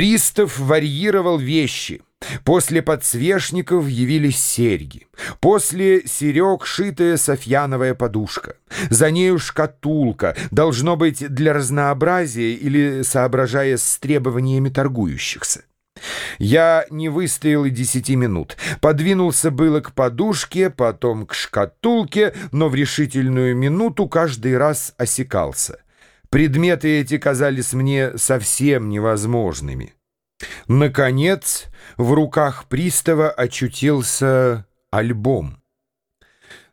Пристав варьировал вещи. После подсвечников явились серьги. После серег шитая софьяновая подушка. За нею шкатулка, должно быть для разнообразия или соображая с требованиями торгующихся. Я не выстоял и десяти минут. Подвинулся было к подушке, потом к шкатулке, но в решительную минуту каждый раз осекался. Предметы эти казались мне совсем невозможными. Наконец, в руках пристава очутился альбом.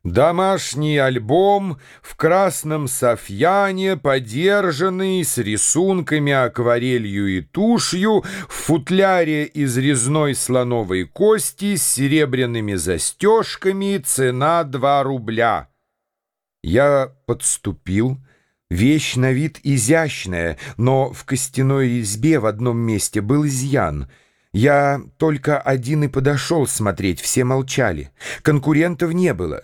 Домашний альбом в красном софьяне, подержанный с рисунками акварелью и тушью, в футляре из резной слоновой кости с серебряными застежками, цена 2 рубля. Я подступил, вещь на вид изящная, но в костяной избе в одном месте был изъян — я только один и подошел смотреть, все молчали. Конкурентов не было.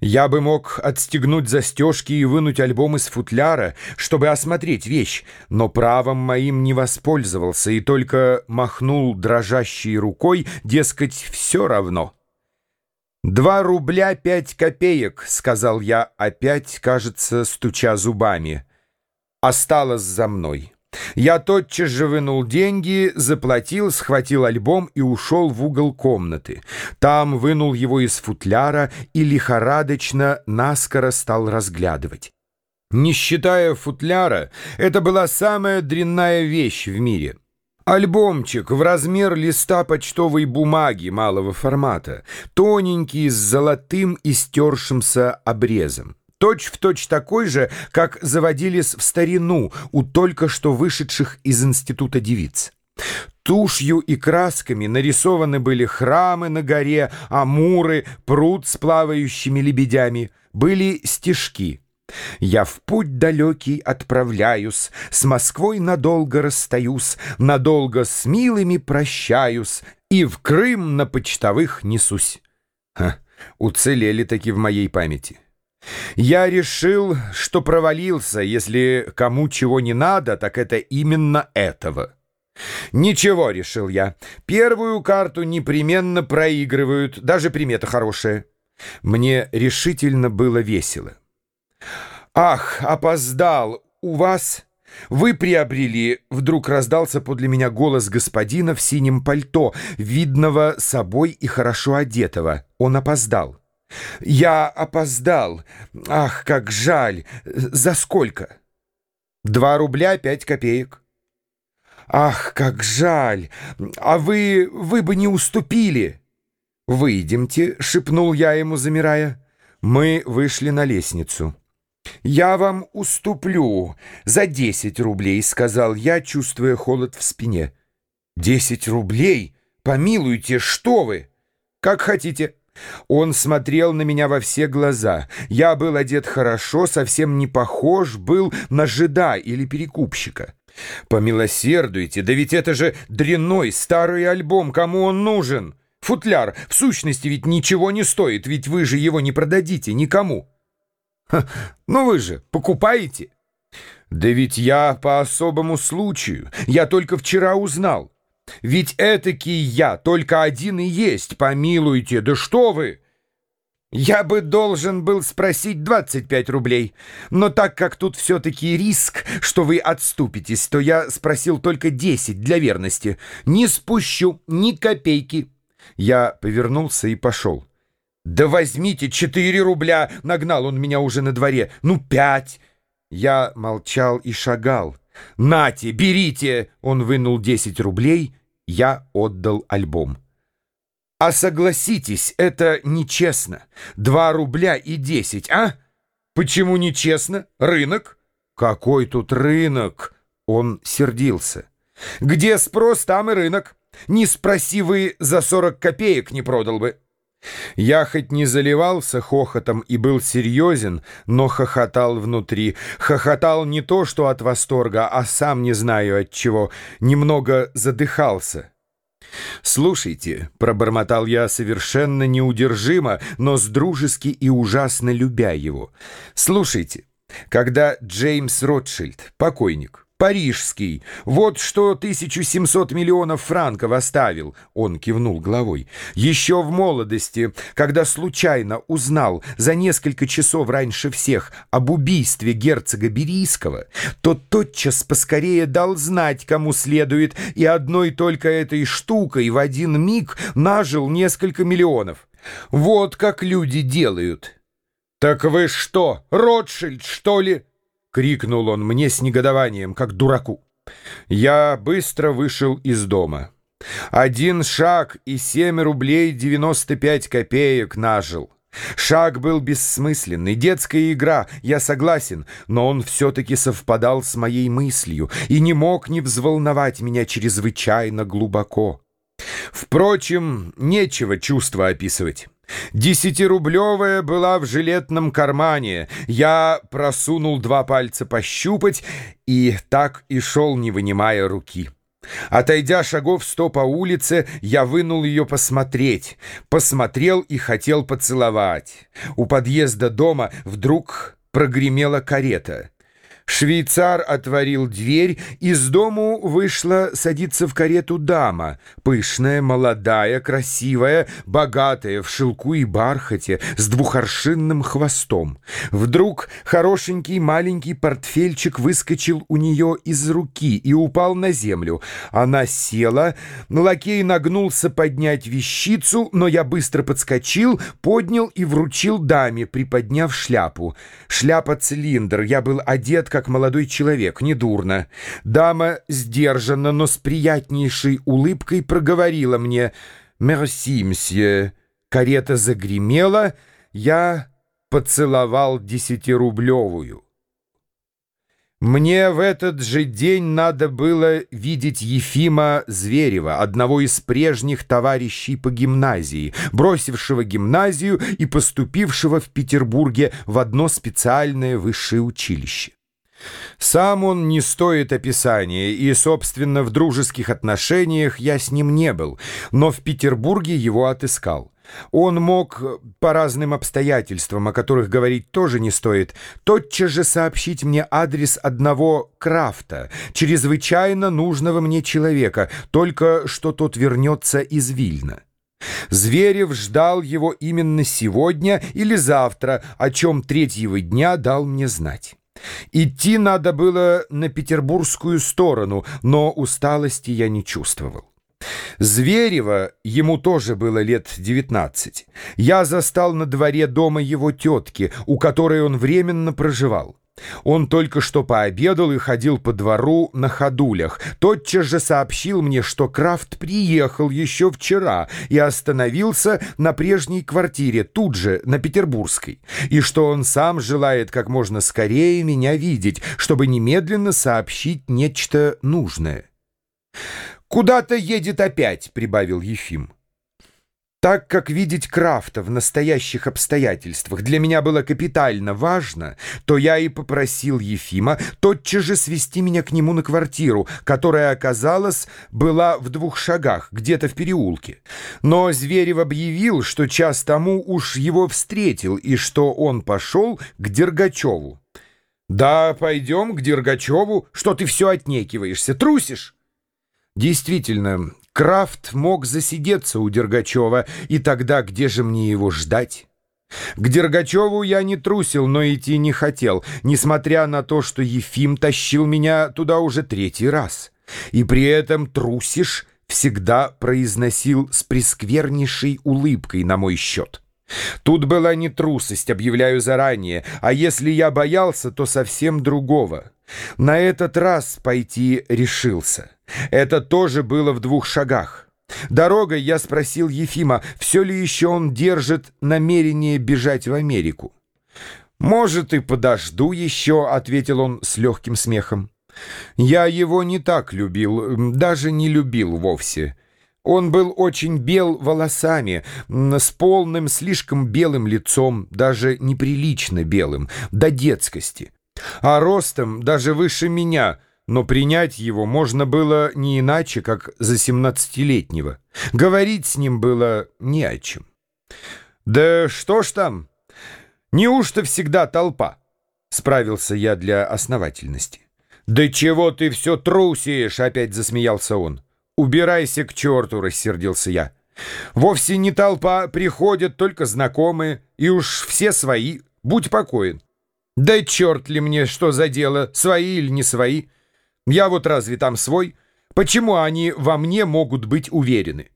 Я бы мог отстегнуть застежки и вынуть альбом из футляра, чтобы осмотреть вещь, но правом моим не воспользовался и только махнул дрожащей рукой, дескать, все равно. «Два рубля пять копеек», — сказал я опять, кажется, стуча зубами. «Осталось за мной». Я тотчас же вынул деньги, заплатил, схватил альбом и ушел в угол комнаты. Там вынул его из футляра и лихорадочно наскоро стал разглядывать. Не считая футляра, это была самая дрянная вещь в мире. Альбомчик в размер листа почтовой бумаги малого формата, тоненький с золотым и стершимся обрезом точь-в-точь точь такой же, как заводились в старину у только что вышедших из института девиц. Тушью и красками нарисованы были храмы на горе, амуры, пруд с плавающими лебедями. Были стишки. «Я в путь далекий отправляюсь, с Москвой надолго расстаюсь, надолго с милыми прощаюсь и в Крым на почтовых несусь». Ха, уцелели таки в моей памяти. Я решил, что провалился, если кому чего не надо, так это именно этого. Ничего, решил я, первую карту непременно проигрывают, даже примета хорошая. Мне решительно было весело. «Ах, опоздал! У вас...» «Вы приобрели...» — вдруг раздался подле меня голос господина в синем пальто, видного собой и хорошо одетого. Он опоздал. «Я опоздал. Ах, как жаль! За сколько?» «Два рубля пять копеек». «Ах, как жаль! А вы... вы бы не уступили!» «Выйдемте», — шепнул я ему, замирая. Мы вышли на лестницу. «Я вам уступлю за десять рублей», — сказал я, чувствуя холод в спине. «Десять рублей? Помилуйте, что вы!» «Как хотите». Он смотрел на меня во все глаза. Я был одет хорошо, совсем не похож был на жида или перекупщика. Помилосердуйте, да ведь это же дрянной старый альбом, кому он нужен? Футляр, в сущности, ведь ничего не стоит, ведь вы же его не продадите никому. Ну вы же покупаете? Да ведь я по особому случаю, я только вчера узнал. Ведь этакий я только один и есть, помилуйте, да что вы! Я бы должен был спросить 25 рублей, но так как тут все-таки риск, что вы отступитесь, то я спросил только 10 для верности. Не спущу ни копейки. Я повернулся и пошел. «Да возьмите 4 рубля!» — нагнал он меня уже на дворе. «Ну, пять!» Я молчал и шагал. «Нате, берите!» Он вынул 10 рублей, я отдал альбом. «А согласитесь, это нечестно. Два рубля и десять, а? Почему нечестно? Рынок?» «Какой тут рынок?» Он сердился. «Где спрос, там и рынок. Не спроси вы, за сорок копеек не продал бы». Я хоть не заливался хохотом и был серьезен, но хохотал внутри. Хохотал не то, что от восторга, а сам не знаю от чего. Немного задыхался. «Слушайте», — пробормотал я совершенно неудержимо, но с дружески и ужасно любя его. «Слушайте, когда Джеймс Ротшильд, покойник, парижский. Вот что 1700 миллионов франков оставил, он кивнул головой. Еще в молодости, когда случайно узнал за несколько часов раньше всех об убийстве герцога Берийского, то тотчас поскорее дал знать, кому следует, и одной только этой штукой в один миг нажил несколько миллионов. Вот как люди делают. «Так вы что, Ротшильд, что ли?» — крикнул он мне с негодованием, как дураку. Я быстро вышел из дома. Один шаг и семь рублей девяносто пять копеек нажил. Шаг был бессмысленный, детская игра, я согласен, но он все-таки совпадал с моей мыслью и не мог не взволновать меня чрезвычайно глубоко. Впрочем, нечего чувства описывать. Десятирублевая была в жилетном кармане. Я просунул два пальца пощупать и так и шел, не вынимая руки. Отойдя шагов сто по улице, я вынул ее посмотреть. Посмотрел и хотел поцеловать. У подъезда дома вдруг прогремела карета. Швейцар отворил дверь, из дому вышла садиться в карету дама, пышная, молодая, красивая, богатая, в шелку и бархате, с двухоршинным хвостом. Вдруг хорошенький маленький портфельчик выскочил у нее из руки и упал на землю. Она села, лакей нагнулся поднять вещицу, но я быстро подскочил, поднял и вручил даме, приподняв шляпу. Шляпа-цилиндр, я был одет, как молодой человек, недурно. Дама сдержанно, но с приятнейшей улыбкой проговорила мне «Мерси, мсье». Карета загремела, я поцеловал десятирублевую. Мне в этот же день надо было видеть Ефима Зверева, одного из прежних товарищей по гимназии, бросившего гимназию и поступившего в Петербурге в одно специальное высшее училище. Сам он не стоит описания, и, собственно, в дружеских отношениях я с ним не был, но в Петербурге его отыскал. Он мог, по разным обстоятельствам, о которых говорить тоже не стоит, тотчас же сообщить мне адрес одного крафта, чрезвычайно нужного мне человека, только что тот вернется из Вильна. Зверев ждал его именно сегодня или завтра, о чем третьего дня дал мне знать. Идти надо было на петербургскую сторону, но усталости я не чувствовал. Зверева, ему тоже было лет девятнадцать, я застал на дворе дома его тетки, у которой он временно проживал. Он только что пообедал и ходил по двору на ходулях. Тотчас же сообщил мне, что Крафт приехал еще вчера и остановился на прежней квартире, тут же, на Петербургской, и что он сам желает как можно скорее меня видеть, чтобы немедленно сообщить нечто нужное. «Куда-то едет опять», — прибавил Ефим. Так как видеть Крафта в настоящих обстоятельствах для меня было капитально важно, то я и попросил Ефима тотчас же свести меня к нему на квартиру, которая, оказалась, была в двух шагах, где-то в переулке. Но Зверев объявил, что час тому уж его встретил и что он пошел к Дергачеву. «Да, пойдем к Дергачеву, что ты все отнекиваешься, трусишь?» Действительно, Крафт мог засидеться у Дергачева, и тогда где же мне его ждать? К Дергачеву я не трусил, но идти не хотел, несмотря на то, что Ефим тащил меня туда уже третий раз. И при этом трусишь всегда произносил с пресквернейшей улыбкой на мой счет. Тут была не трусость, объявляю заранее, а если я боялся, то совсем другого. На этот раз пойти решился. Это тоже было в двух шагах. Дорогой я спросил Ефима, все ли еще он держит намерение бежать в Америку. «Может, и подожду еще», — ответил он с легким смехом. «Я его не так любил, даже не любил вовсе». Он был очень бел волосами, с полным, слишком белым лицом, даже неприлично белым, до детскости. А ростом даже выше меня — но принять его можно было не иначе, как за семнадцатилетнего. Говорить с ним было не о чем. «Да что ж там? Неужто всегда толпа?» — справился я для основательности. «Да чего ты все трусишь?» — опять засмеялся он. «Убирайся к черту!» — рассердился я. «Вовсе не толпа, приходят только знакомые, и уж все свои. Будь покоен. Да черт ли мне, что за дело, свои или не свои? Я вот разве там свой? Почему они во мне могут быть уверены?»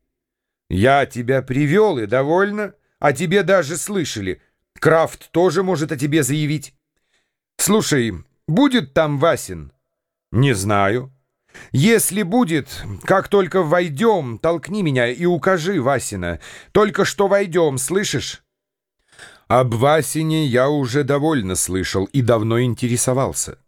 «Я тебя привел и довольно, а тебе даже слышали. Крафт тоже может о тебе заявить. Слушай, будет там Васин?» «Не знаю». «Если будет, как только войдем, толкни меня и укажи Васина. Только что войдем, слышишь?» Об Васине я уже довольно слышал и давно интересовался.